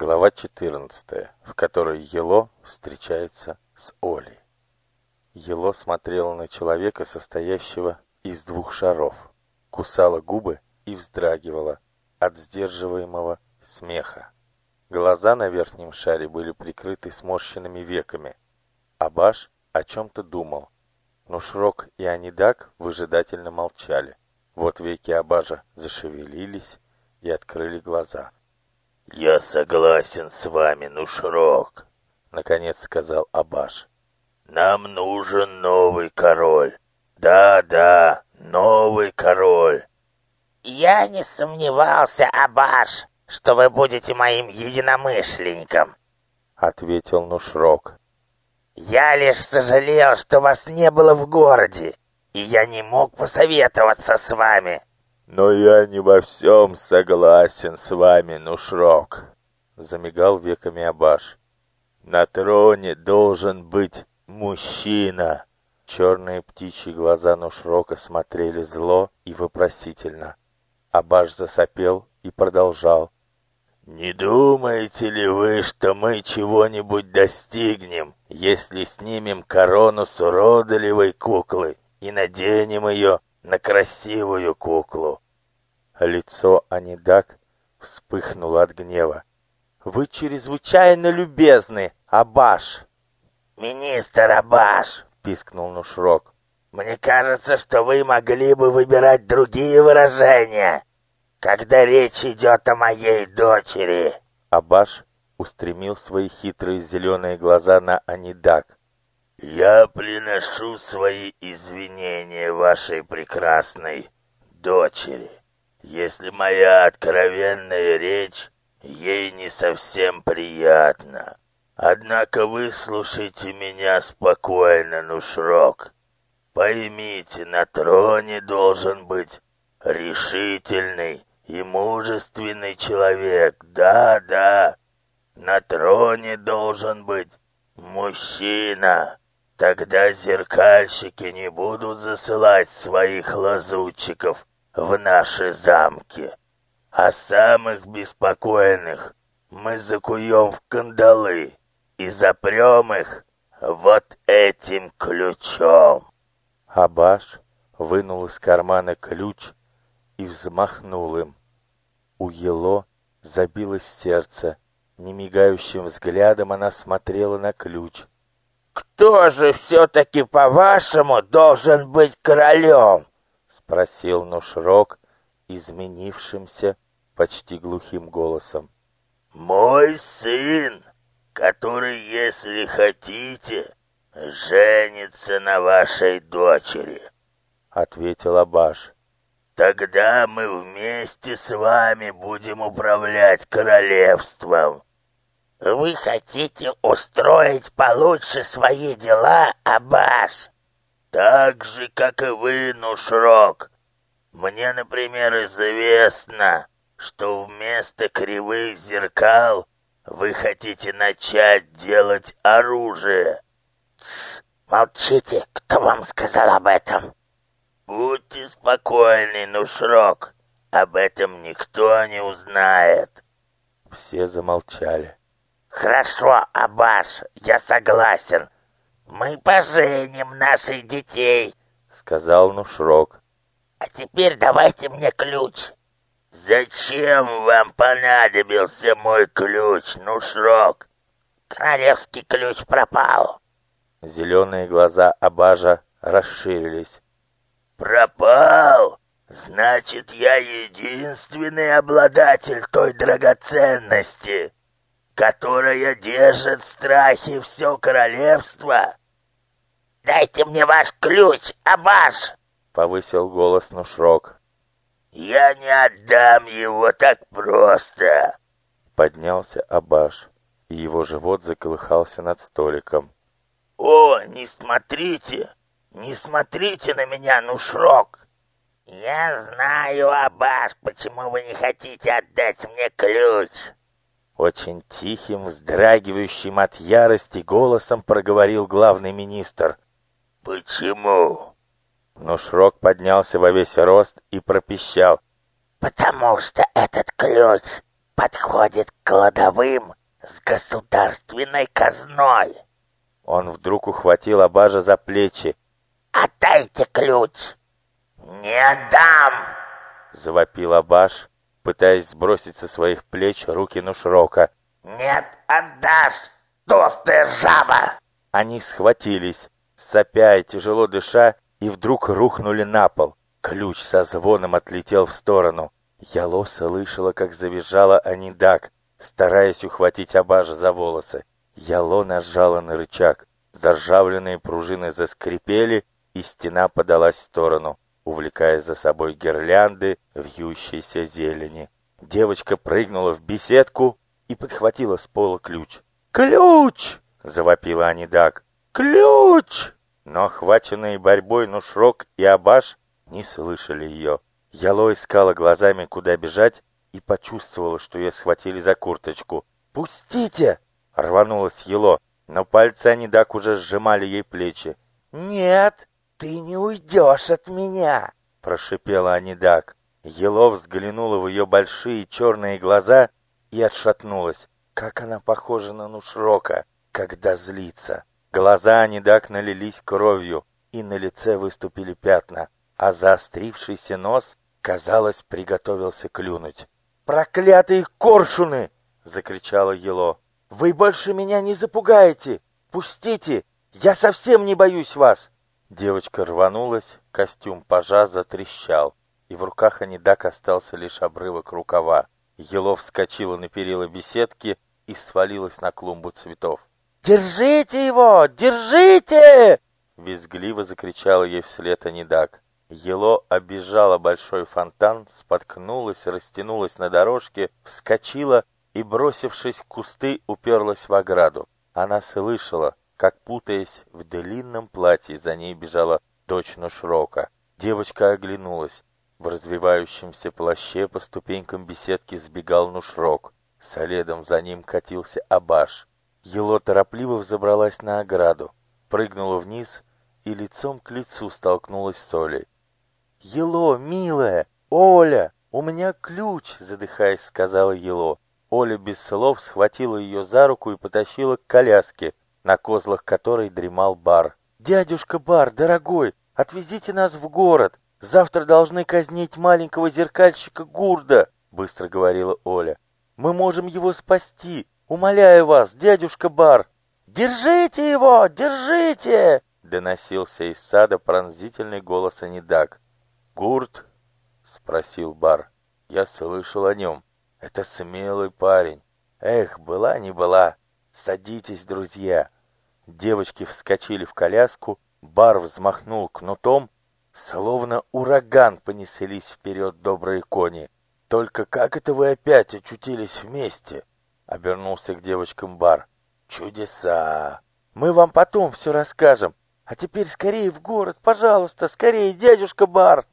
Глава 14, в которой Ело встречается с Олей. Ело смотрела на человека, состоящего из двух шаров, кусала губы и вздрагивала от сдерживаемого смеха. Глаза на верхнем шаре были прикрыты сморщенными веками. Абаш о чем-то думал, но Шрок и Анидак выжидательно молчали. Вот веки Абажа зашевелились и открыли глаза. «Я согласен с вами, Нушрок», — наконец сказал Абаш. «Нам нужен новый король. Да-да, новый король». «Я не сомневался, Абаш, что вы будете моим единомышленником», — ответил Нушрок. «Я лишь сожалел, что вас не было в городе, и я не мог посоветоваться с вами». «Но я не во всем согласен с вами, Нушрок», — замигал веками Абаш. «На троне должен быть мужчина». Черные птичьи глаза Нушрока смотрели зло и вопросительно. Абаш засопел и продолжал. «Не думаете ли вы, что мы чего-нибудь достигнем, если снимем корону с уродливой куклы и наденем ее на красивую куклу?» Лицо Анидак вспыхнуло от гнева. «Вы чрезвычайно любезны, Абаш!» «Министр Абаш!» — пискнул Нушрок. «Мне кажется, что вы могли бы выбирать другие выражения когда речь идет о моей дочери!» Абаш устремил свои хитрые зеленые глаза на Анидак. «Я приношу свои извинения вашей прекрасной дочери, если моя откровенная речь ей не совсем приятна. Однако выслушайте меня спокойно, Нушрок. Поймите, на троне должен быть решительный и мужественный человек, да-да. На троне должен быть мужчина. Тогда зеркальщики не будут засылать своих лазутчиков в наши замки. А самых беспокойных мы закуем в кандалы и запрем их вот этим ключом. Абаш вынул из кармана ключ и взмахнул им. У Ело забилось сердце. Немигающим взглядом она смотрела на ключ. «Кто же все-таки, по-вашему, должен быть королем?» Спросил Нушрок изменившимся, почти глухим голосом. «Мой сын, который, если хотите, женится на вашей дочери», — ответил Абаш. Тогда мы вместе с вами будем управлять королевством. Вы хотите устроить получше свои дела, Абаш? Так же, как и вы, Нушрок. Мне, например, известно, что вместо кривых зеркал вы хотите начать делать оружие. Тс, молчите, кто вам сказал об этом? «Будьте спокойны, Нушрок, об этом никто не узнает». Все замолчали. «Хорошо, Абаш, я согласен. Мы поженим наших детей», — сказал Нушрок. «А теперь давайте мне ключ». «Зачем вам понадобился мой ключ, Нушрок?» «Королевский ключ пропал». Зеленые глаза Абажа расширились. «Пропал? Значит, я единственный обладатель той драгоценности, которая держит в страхе все королевство?» «Дайте мне ваш ключ, Абаш!» — повысил голос Нушрок. «Я не отдам его так просто!» Поднялся Абаш, и его живот заколыхался над столиком. «О, не смотрите! Не смотрите на меня, Нушрок!» «Я знаю, Абаш, почему вы не хотите отдать мне ключ!» Очень тихим, вздрагивающим от ярости голосом проговорил главный министр. «Почему?» Нушрок поднялся во весь рост и пропищал. «Потому что этот ключ подходит к кладовым с государственной казной. Он вдруг ухватил Абажа за плечи. «Отдайте ключ!» «Не отдам!» — завопил Абаш, пытаясь сбросить со своих плеч руки Нушрока. «Нет, отдашь, толстая жаба!» Они схватились, сопя и тяжело дыша, и вдруг рухнули на пол. Ключ со звоном отлетел в сторону. Яло слышала, как завизжала Анидак, стараясь ухватить Абажа за волосы. Яло нажала на рычаг. Заржавленные пружины заскрипели, и стена подалась в сторону, увлекая за собой гирлянды вьющейся зелени. Девочка прыгнула в беседку и подхватила с пола ключ. «Ключ!» — завопила Анидак. «Ключ!» Но охваченные борьбой Нушрок и Абаш не слышали ее. Яло искала глазами, куда бежать, и почувствовала, что ее схватили за курточку. «Пустите!» — рванулась Ело, но пальцы Анидак уже сжимали ей плечи. «Нет, ты не уйдешь от меня!» — прошипела Анидак. Ело взглянула в ее большие черные глаза и отшатнулась. Как она похожа на Нушрока, когда злится. Глаза Анидак налились кровью, и на лице выступили пятна, а заострившийся нос, казалось, приготовился клюнуть. «Проклятые коршуны!» — закричала Ело. «Вы больше меня не запугаете! Пустите! Я совсем не боюсь вас!» Девочка рванулась, костюм пажа затрещал, и в руках Анидак остался лишь обрывок рукава. Ело вскочила на перила беседки и свалилась на клумбу цветов. «Держите его! Держите!» Визгливо закричала ей вслед Анидак. Ело обижала большой фонтан, споткнулась, растянулась на дорожке, вскочила и, бросившись в кусты, уперлась в ограду. Она слышала, как, путаясь в длинном платье, за ней бежала дочь Нушрока. Девочка оглянулась. В развивающемся плаще по ступенькам беседки сбегал Нушрок. Следом за ним катился Абаш. Ело торопливо взобралась на ограду, прыгнула вниз и лицом к лицу столкнулась с Олей. «Ело, милая! Оля! У меня ключ!» — задыхаясь, сказала Ело. Оля без слов схватила ее за руку и потащила к коляске, на козлах которой дремал бар. «Дядюшка Бар, дорогой, отвезите нас в город! Завтра должны казнить маленького зеркальщика Гурда!» — быстро говорила Оля. «Мы можем его спасти! Умоляю вас, дядюшка Бар!» «Держите его! Держите!» — доносился из сада пронзительный голос Анидак. «Гурт?» — спросил Бар. «Я слышал о нем. Это смелый парень. Эх, была не была. Садитесь, друзья!» Девочки вскочили в коляску, Бар взмахнул кнутом, словно ураган понеслись вперед добрые кони. «Только как это вы опять очутились вместе?» Обернулся к девочкам Бар. «Чудеса! Мы вам потом все расскажем. А теперь скорее в город, пожалуйста, скорее, дядюшка Бар!»